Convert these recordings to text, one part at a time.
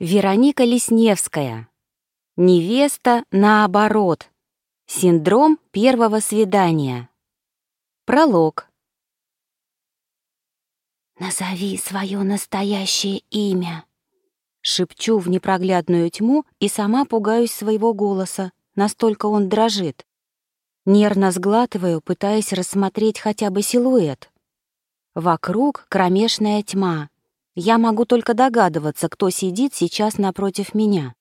Вероника Лесневская. Невеста наоборот. Синдром первого свидания. Пролог. «Назови свое настоящее имя», — шепчу в непроглядную тьму и сама пугаюсь своего голоса, настолько он дрожит. Нервно сглатываю, пытаясь рассмотреть хотя бы силуэт. Вокруг кромешная тьма. Я могу только догадываться, кто сидит сейчас напротив меня.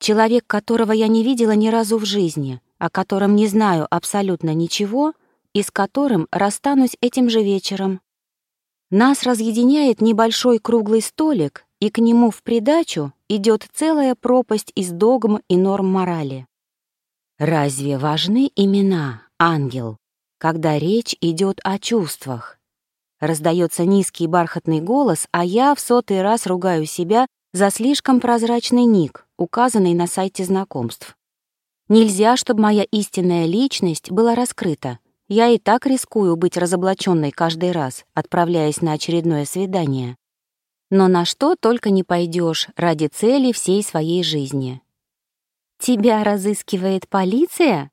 Человек, которого я не видела ни разу в жизни, о котором не знаю абсолютно ничего и с которым расстанусь этим же вечером. Нас разъединяет небольшой круглый столик, и к нему в придачу идет целая пропасть из догм и норм морали. Разве важны имена, ангел, когда речь идет о чувствах? Раздается низкий бархатный голос, а я в сотый раз ругаю себя за слишком прозрачный ник, указанный на сайте знакомств. Нельзя, чтобы моя истинная личность была раскрыта. Я и так рискую быть разоблаченной каждый раз, отправляясь на очередное свидание. Но на что только не пойдешь ради цели всей своей жизни. «Тебя разыскивает полиция?»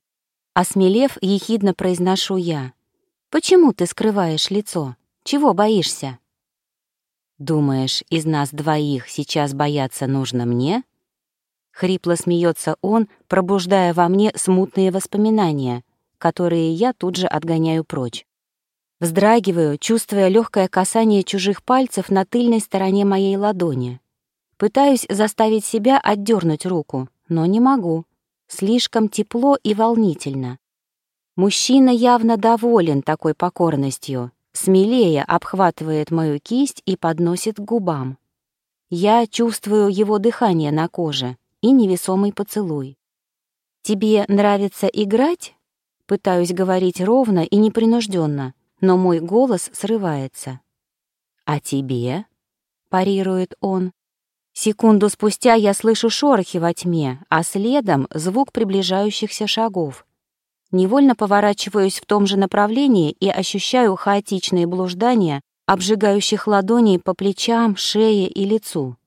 Осмелев, ехидно произношу я. «Почему ты скрываешь лицо? Чего боишься?» «Думаешь, из нас двоих сейчас бояться нужно мне?» Хрипло смеется он, пробуждая во мне смутные воспоминания, которые я тут же отгоняю прочь. Вздрагиваю, чувствуя легкое касание чужих пальцев на тыльной стороне моей ладони. Пытаюсь заставить себя отдернуть руку, но не могу. Слишком тепло и волнительно. Мужчина явно доволен такой покорностью, смелее обхватывает мою кисть и подносит к губам. Я чувствую его дыхание на коже и невесомый поцелуй. «Тебе нравится играть?» Пытаюсь говорить ровно и непринужденно, но мой голос срывается. «А тебе?» — парирует он. Секунду спустя я слышу шорохи во тьме, а следом звук приближающихся шагов. Невольно поворачиваюсь в том же направлении и ощущаю хаотичные блуждания, обжигающих ладоней по плечам, шее и лицу.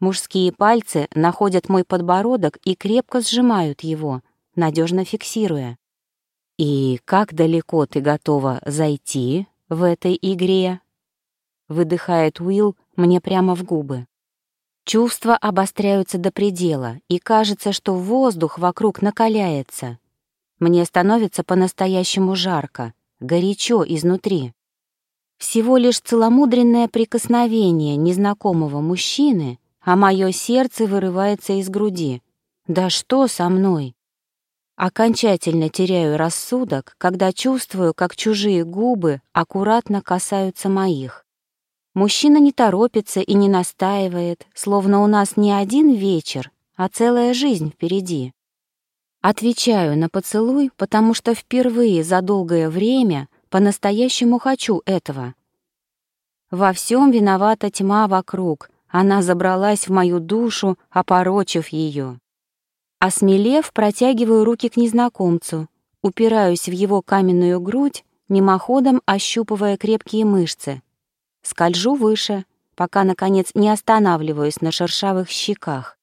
Мужские пальцы находят мой подбородок и крепко сжимают его, надежно фиксируя. «И как далеко ты готова зайти в этой игре?» Выдыхает Уилл мне прямо в губы. Чувства обостряются до предела, и кажется, что воздух вокруг накаляется. Мне становится по-настоящему жарко, горячо изнутри. Всего лишь целомудренное прикосновение незнакомого мужчины, а мое сердце вырывается из груди. Да что со мной? Окончательно теряю рассудок, когда чувствую, как чужие губы аккуратно касаются моих. Мужчина не торопится и не настаивает, словно у нас не один вечер, а целая жизнь впереди. Отвечаю на поцелуй, потому что впервые за долгое время по-настоящему хочу этого. Во всем виновата тьма вокруг, она забралась в мою душу, опорочив ее. Осмелев, протягиваю руки к незнакомцу, упираюсь в его каменную грудь, мимоходом ощупывая крепкие мышцы, Скольжу выше, пока, наконец, не останавливаюсь на шершавых щеках.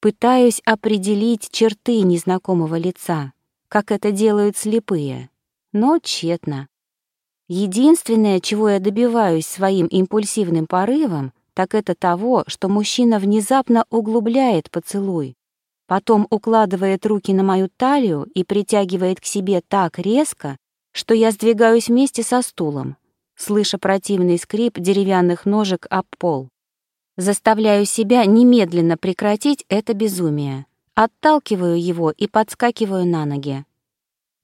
Пытаюсь определить черты незнакомого лица, как это делают слепые, но тщетно. Единственное, чего я добиваюсь своим импульсивным порывом, так это того, что мужчина внезапно углубляет поцелуй, потом укладывает руки на мою талию и притягивает к себе так резко, что я сдвигаюсь вместе со стулом, слыша противный скрип деревянных ножек об пол. Заставляю себя немедленно прекратить это безумие. Отталкиваю его и подскакиваю на ноги.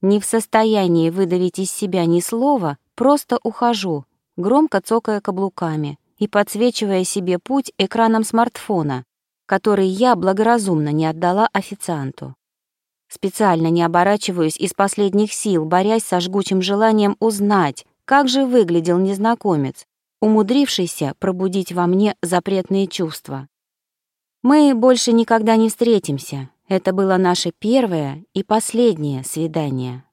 Не в состоянии выдавить из себя ни слова, просто ухожу, громко цокая каблуками и подсвечивая себе путь экраном смартфона, который я благоразумно не отдала официанту. Специально не оборачиваюсь из последних сил, борясь со жгучим желанием узнать, как же выглядел незнакомец, умудрившийся пробудить во мне запретные чувства? Мы больше никогда не встретимся. Это было наше первое и последнее свидание.